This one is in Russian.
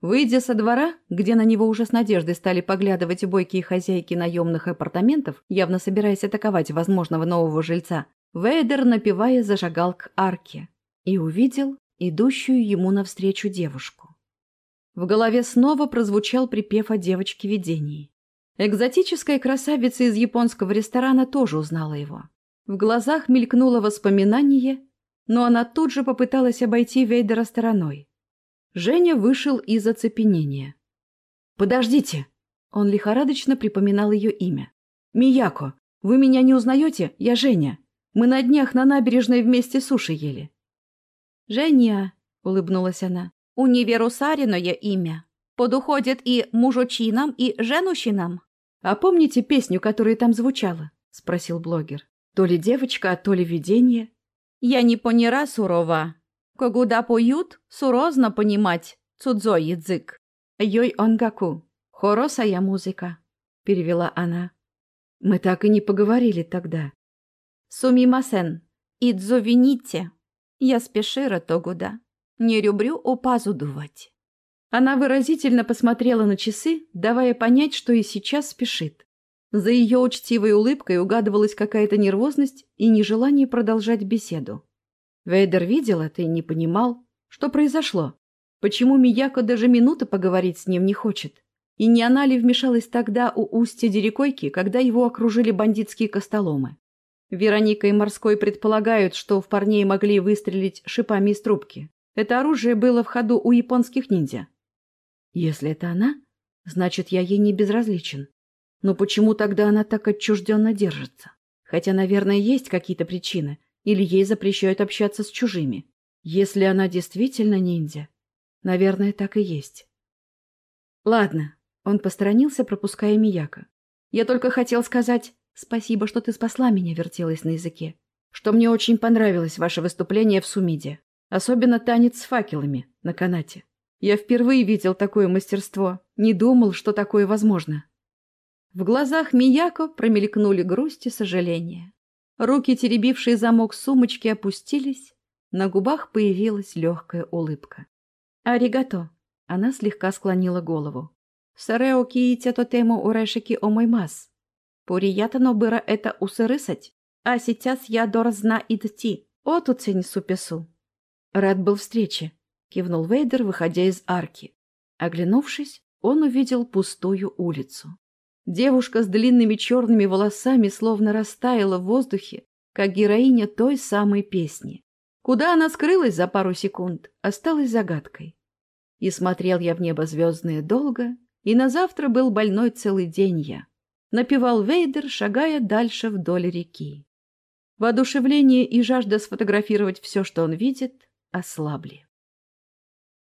Выйдя со двора, где на него уже с надеждой стали поглядывать бойкие хозяйки наемных апартаментов, явно собираясь атаковать возможного нового жильца, Вейдер, напевая, зажигал к арке и увидел идущую ему навстречу девушку. В голове снова прозвучал припев о девочке-видении. Экзотическая красавица из японского ресторана тоже узнала его. В глазах мелькнуло воспоминание, но она тут же попыталась обойти Вейдера стороной. Женя вышел из оцепенения. «Подождите!» Он лихорадочно припоминал ее имя. «Мияко, вы меня не узнаете? Я Женя. Мы на днях на набережной вместе суши ели». «Женя», — улыбнулась она, — «универусариное имя. Подуходит и мужичинам, и женущинам». «А помните песню, которая там звучала?» — спросил блогер. «То ли девочка, а то ли видение?» «Я не поняла сурова», когда поют, сурозно понимать цудзой язык. Йой онгаку. Хоросая музыка, перевела она. Мы так и не поговорили тогда. Сумимасен. Идзовините. Я спешира тогуда. Не люблю опазудувать. Она выразительно посмотрела на часы, давая понять, что и сейчас спешит. За ее учтивой улыбкой угадывалась какая-то нервозность и нежелание продолжать беседу. Вейдер видел это и не понимал, что произошло. Почему Мияко даже минуты поговорить с ним не хочет? И не она ли вмешалась тогда у устья Дерекойки, когда его окружили бандитские костоломы? Вероника и Морской предполагают, что в парней могли выстрелить шипами из трубки. Это оружие было в ходу у японских ниндзя. Если это она, значит, я ей не безразличен. Но почему тогда она так отчужденно держится? Хотя, наверное, есть какие-то причины – или ей запрещают общаться с чужими. Если она действительно ниндзя, наверное, так и есть. Ладно, он посторонился, пропуская Мияка. Я только хотел сказать «Спасибо, что ты спасла меня», вертелась на языке. Что мне очень понравилось ваше выступление в Сумиде. Особенно танец с факелами на канате. Я впервые видел такое мастерство. Не думал, что такое возможно. В глазах Мияко промелькнули грусть и сожаление. Руки, теребившие замок сумочки, опустились. На губах появилась легкая улыбка. «Аригато!» Она слегка склонила голову. «Сарео киите тотему урешики омоймас. Приятно было это усырысать, а сейчас я должна идти. О, туцень супесу!» «Рад был встрече», — кивнул Вейдер, выходя из арки. Оглянувшись, он увидел пустую улицу. Девушка с длинными черными волосами словно растаяла в воздухе, как героиня той самой песни. Куда она скрылась за пару секунд, осталась загадкой. И смотрел я в небо звездное долго, и на завтра был больной целый день я. Напевал Вейдер, шагая дальше вдоль реки. Воодушевление и жажда сфотографировать все, что он видит, ослабли.